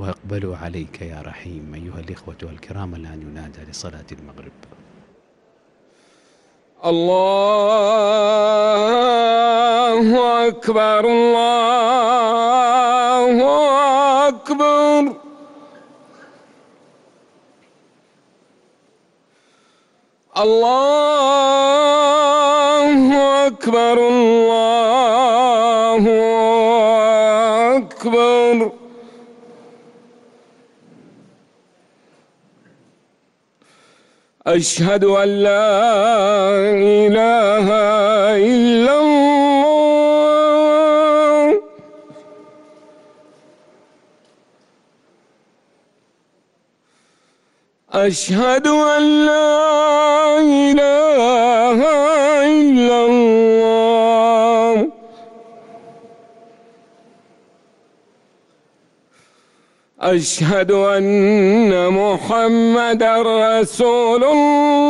وأقبلوا عليك يا رحيم، أيها الإخوة الكرام الآن ينادى لصلاة المغرب. الله أكبر الله أكبر. الله أكبر الله أكبر أشهد أن لا إله إلا الله. أشهد أن لا أشهد أن محمد رسول الله.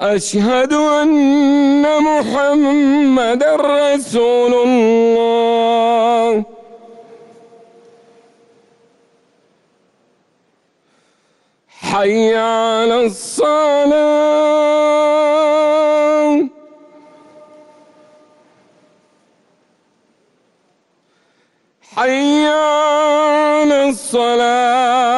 أشهد أن محمد رسول الله. حي على الصلاة. حي على الصلاة.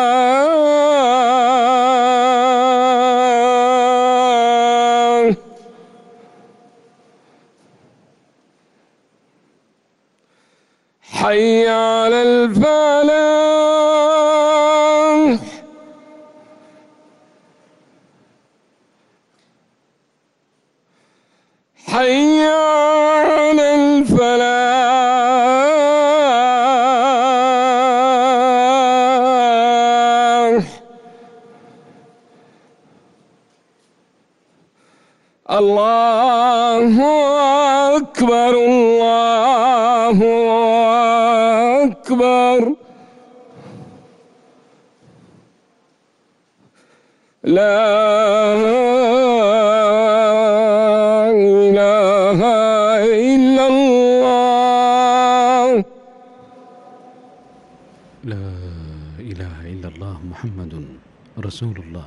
حي على الفلاح. حي على الفلاح. الله أكبر الله أكبر لا إله إلا الله لا إله إلا الله محمد رسول الله